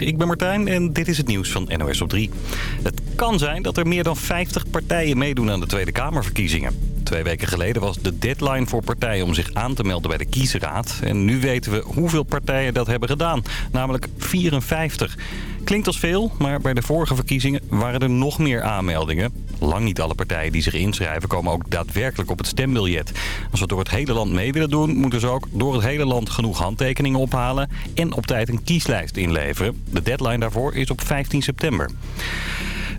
Ik ben Martijn en dit is het nieuws van NOS op 3. Het kan zijn dat er meer dan 50 partijen meedoen aan de Tweede Kamerverkiezingen. Twee weken geleden was de deadline voor partijen om zich aan te melden bij de kiesraad. En nu weten we hoeveel partijen dat hebben gedaan, namelijk 54. Klinkt als veel, maar bij de vorige verkiezingen waren er nog meer aanmeldingen. Lang niet alle partijen die zich inschrijven komen ook daadwerkelijk op het stembiljet. Als we door het hele land mee willen doen, moeten ze ook door het hele land genoeg handtekeningen ophalen en op tijd een kieslijst inleveren. De deadline daarvoor is op 15 september.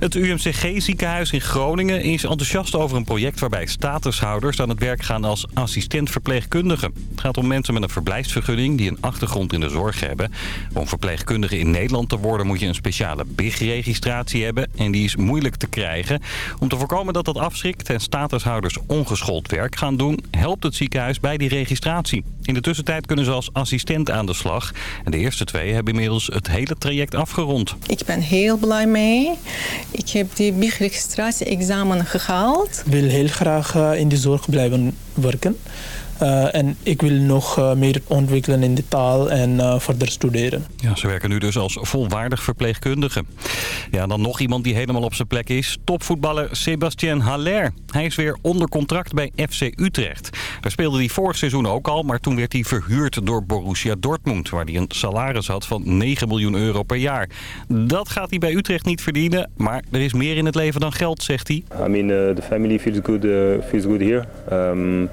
Het UMCG-ziekenhuis in Groningen is enthousiast over een project waarbij statushouders aan het werk gaan als assistent-verpleegkundige. Het gaat om mensen met een verblijfsvergunning die een achtergrond in de zorg hebben. Om verpleegkundige in Nederland te worden moet je een speciale BIG-registratie hebben en die is moeilijk te krijgen. Om te voorkomen dat dat afschrikt en statushouders ongeschoold werk gaan doen, helpt het ziekenhuis bij die registratie. In de tussentijd kunnen ze als assistent aan de slag. En de eerste twee hebben inmiddels het hele traject afgerond. Ik ben heel blij mee. Ik heb die BIG-registratie-examen gehaald. Ik wil heel graag eh, in de zorg blijven werken. Uh, en ik wil nog uh, meer ontwikkelen in de taal en uh, verder studeren. Ja, ze werken nu dus als volwaardig verpleegkundige. Ja, dan nog iemand die helemaal op zijn plek is. Topvoetballer Sebastien Haller. Hij is weer onder contract bij FC Utrecht. Daar speelde hij vorig seizoen ook al, maar toen werd hij verhuurd door Borussia Dortmund... waar hij een salaris had van 9 miljoen euro per jaar. Dat gaat hij bij Utrecht niet verdienen, maar er is meer in het leven dan geld, zegt hij. I mean, the family feels good, feels good here. Um,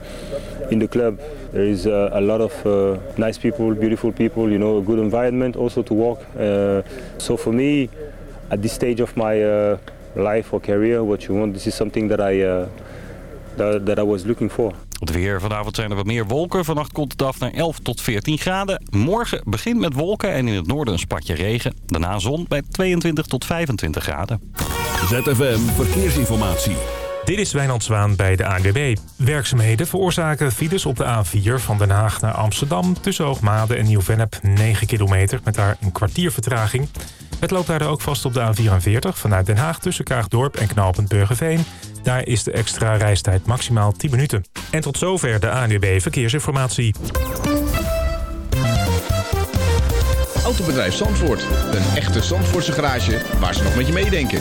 in the club there is uh, a lot of uh, nice people, beautiful people, you know, a good environment also to work. Uh, so for me, at this stage of my life or career, what you want, this is something that I, that, that I was looking for. Het weer. Vanavond zijn er wat meer wolken. Vannacht komt het af naar 11 tot 14 graden. Morgen begint met wolken en in het noorden een spatje regen. Daarna zon bij 22 tot 25 graden. ZFM Verkeersinformatie. Dit is Wijnand Zwaan bij de ANWB. Werkzaamheden veroorzaken files op de A4 van Den Haag naar Amsterdam... tussen Hoogmade en Nieuw-Vennep 9 kilometer met daar een kwartier vertraging. Het loopt daar ook vast op de A44 vanuit Den Haag tussen Kaagdorp en Knaalpunt Burgerveen. Daar is de extra reistijd maximaal 10 minuten. En tot zover de ANWB Verkeersinformatie. Autobedrijf Zandvoort. Een echte Zandvoortse garage waar ze nog met je meedenken.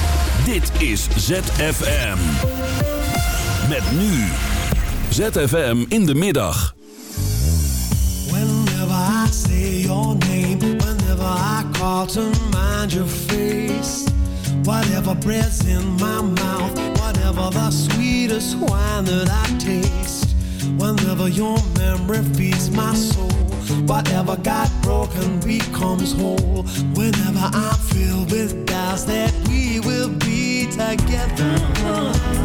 Dit is ZFM. Met nu. ZFM in de middag. Whenever I say your name, whenever I call to mind your face. Whatever bread's in my mouth, whatever the sweetest wine that I taste. Whenever your memory feeds my soul. Whatever got broken becomes whole. Whenever I'm filled with doubts that we will be together.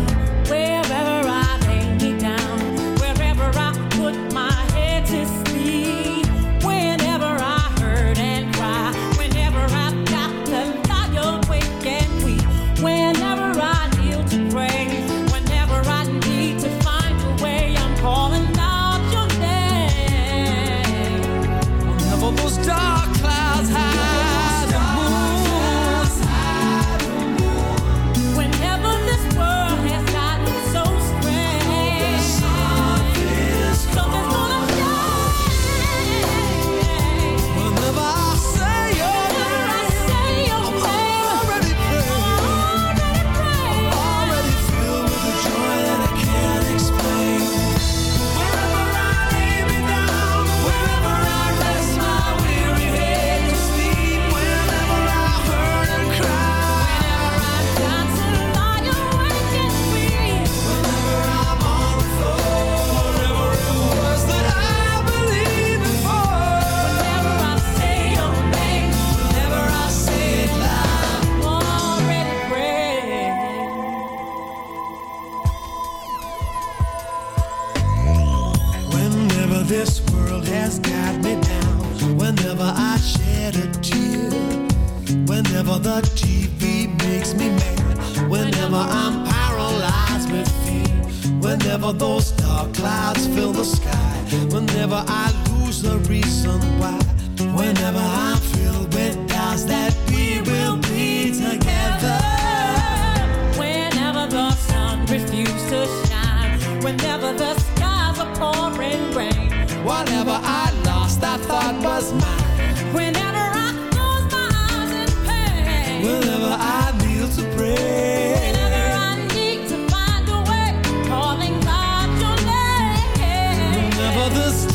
The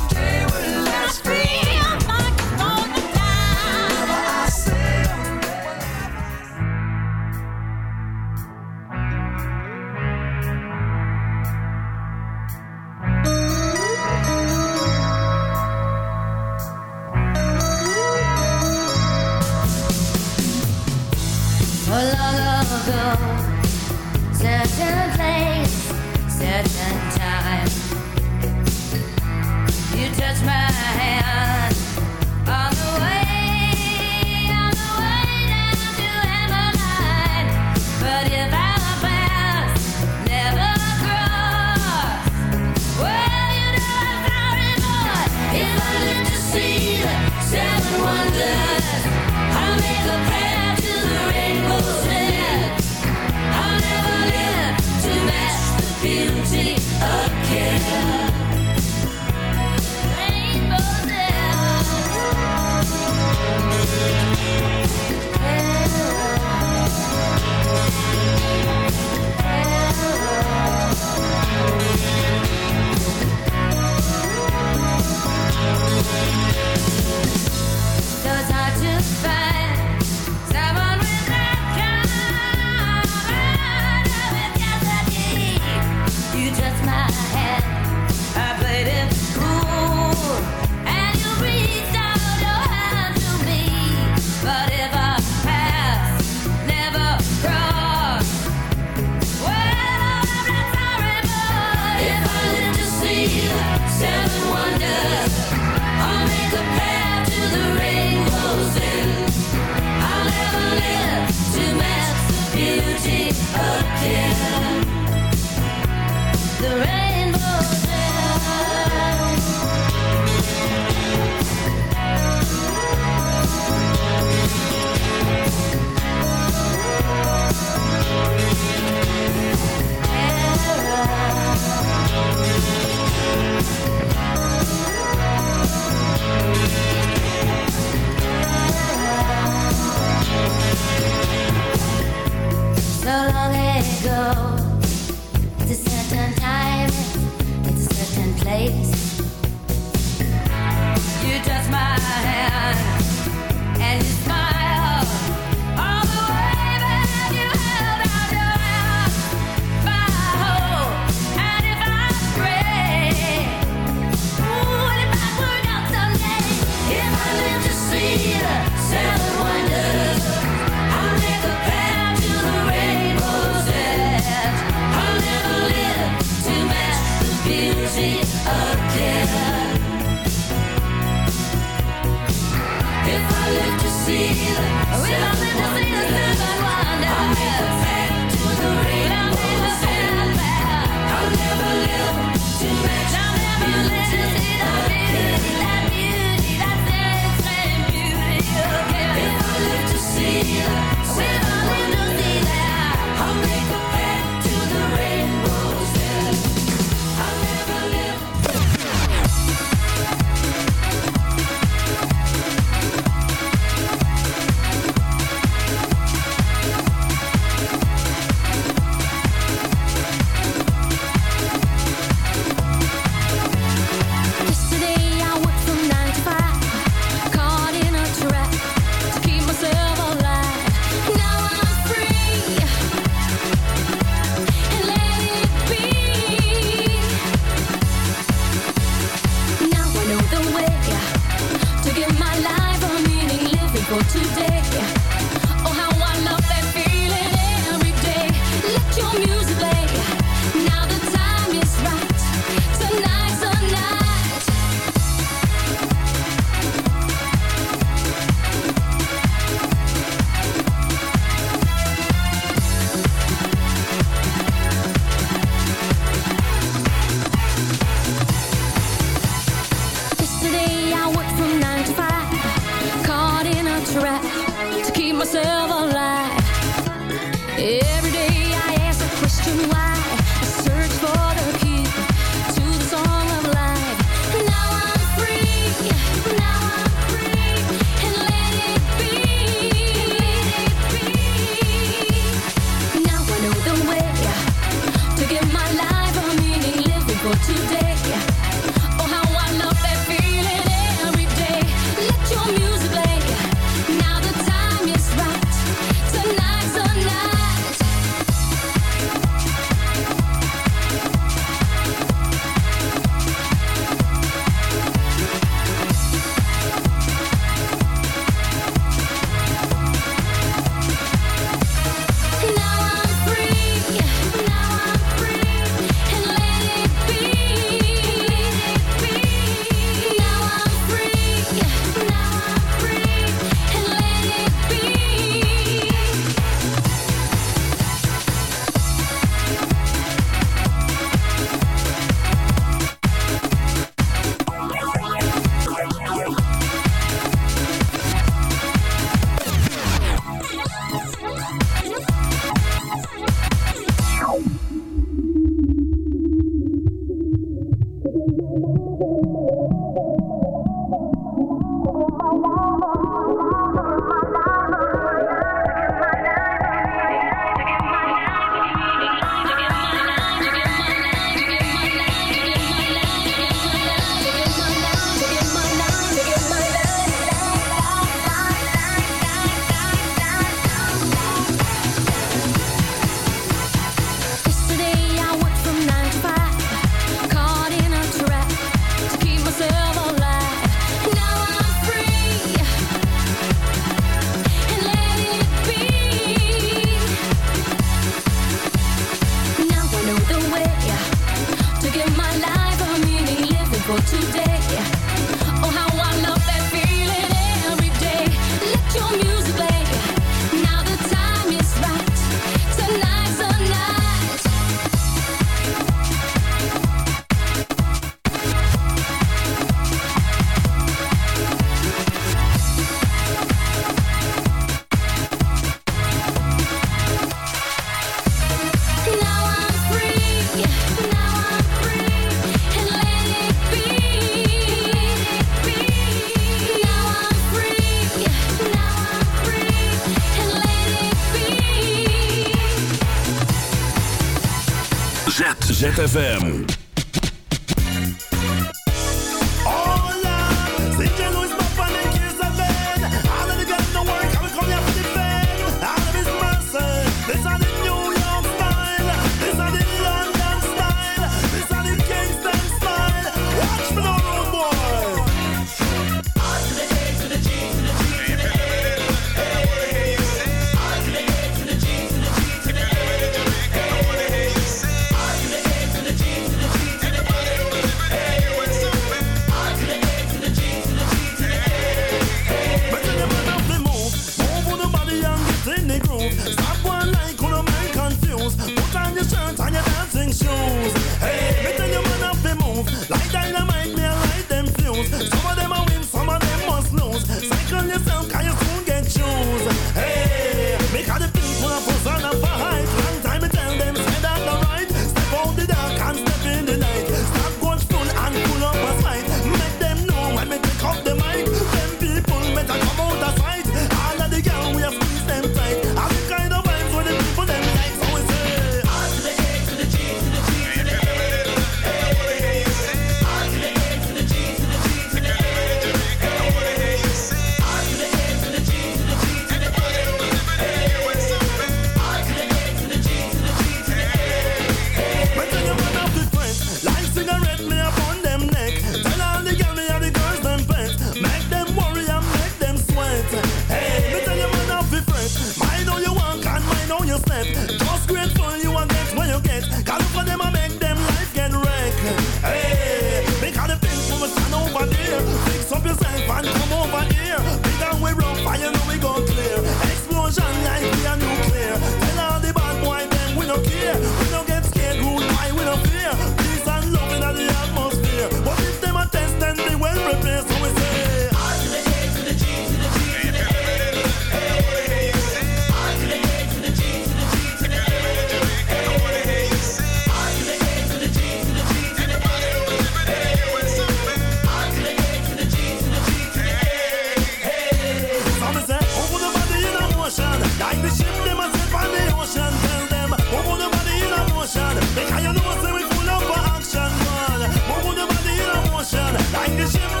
Find a.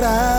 that I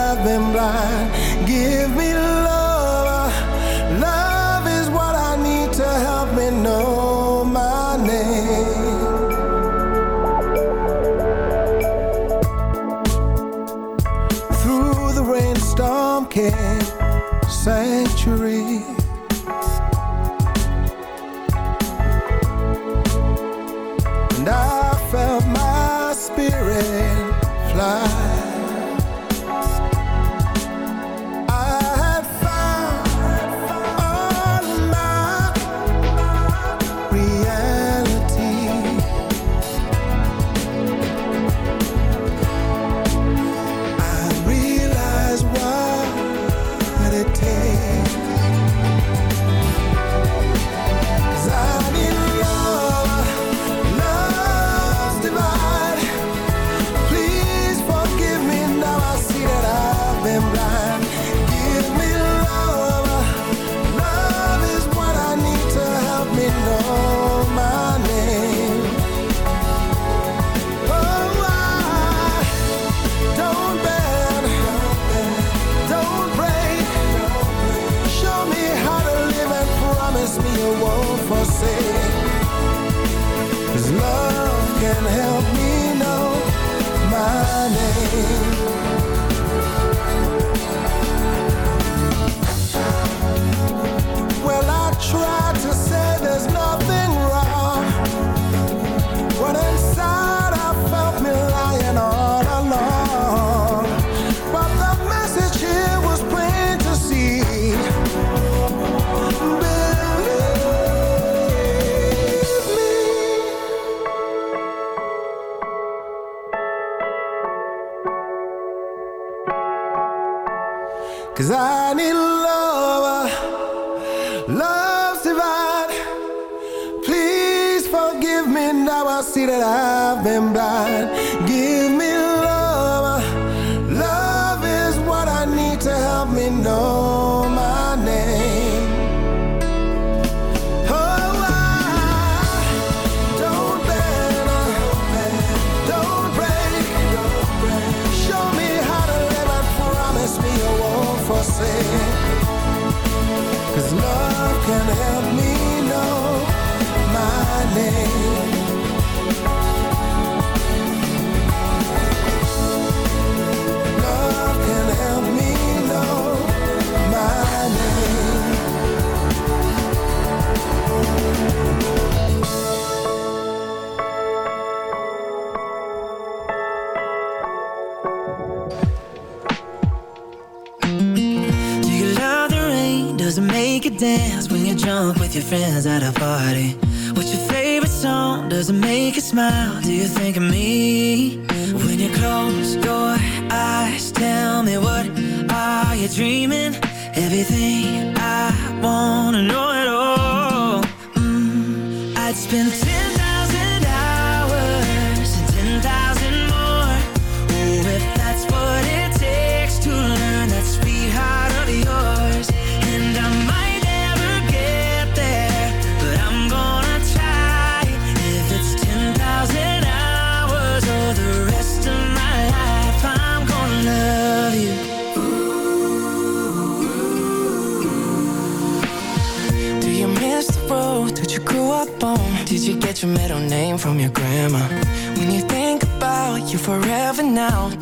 your friends at a party? What's your favorite song? Does it make you smile? Do you think of me? When you close your eyes, tell me what are you dreaming?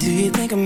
Do you think I'm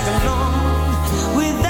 drag along without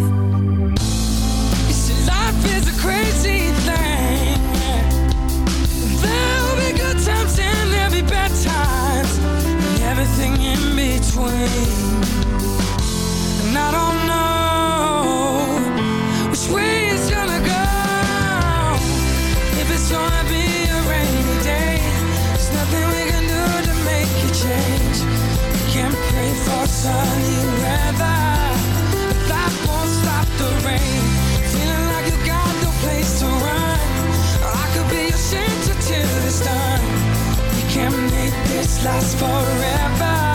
last forever.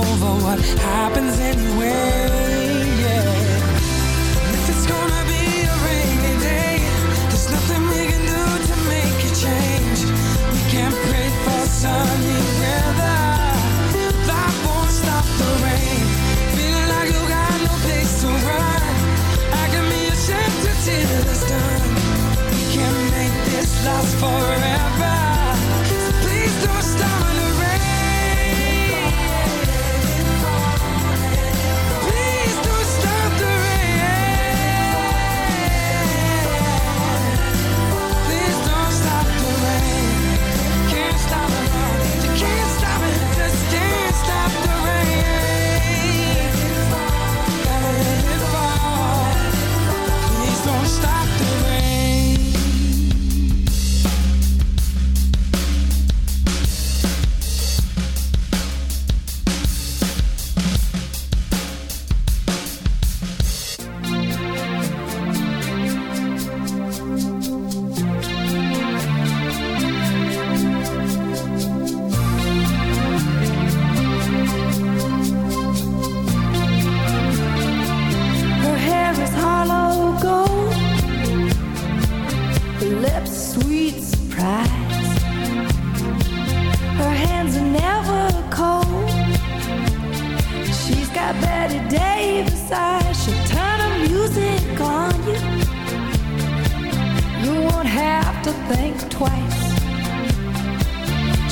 over what happens anyway. Yeah. If it's gonna be a rainy day, there's nothing we can do to make it change. We can't pray for sunny weather. That won't stop the rain. Feeling like you got no place to run. I can be shelter till it's done. We can make this last forever.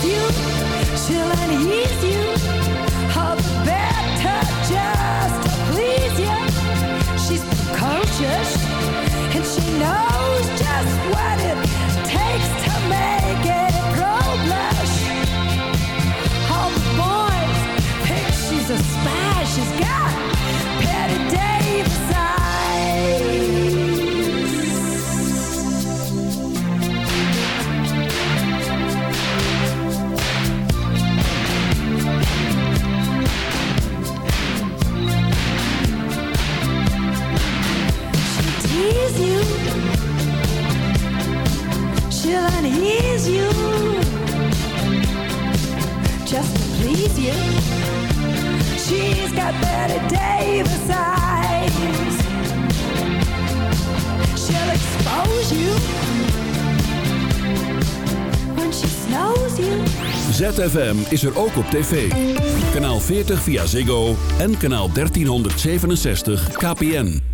she'll tease you, all the to please you. She's precocious, and she knows you. She's got Betty Davis eyes. She'll expose you. When she you. ZFM is er ook op tv. Kanaal 40 via Ziggo en kanaal 1367 KPN.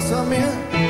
close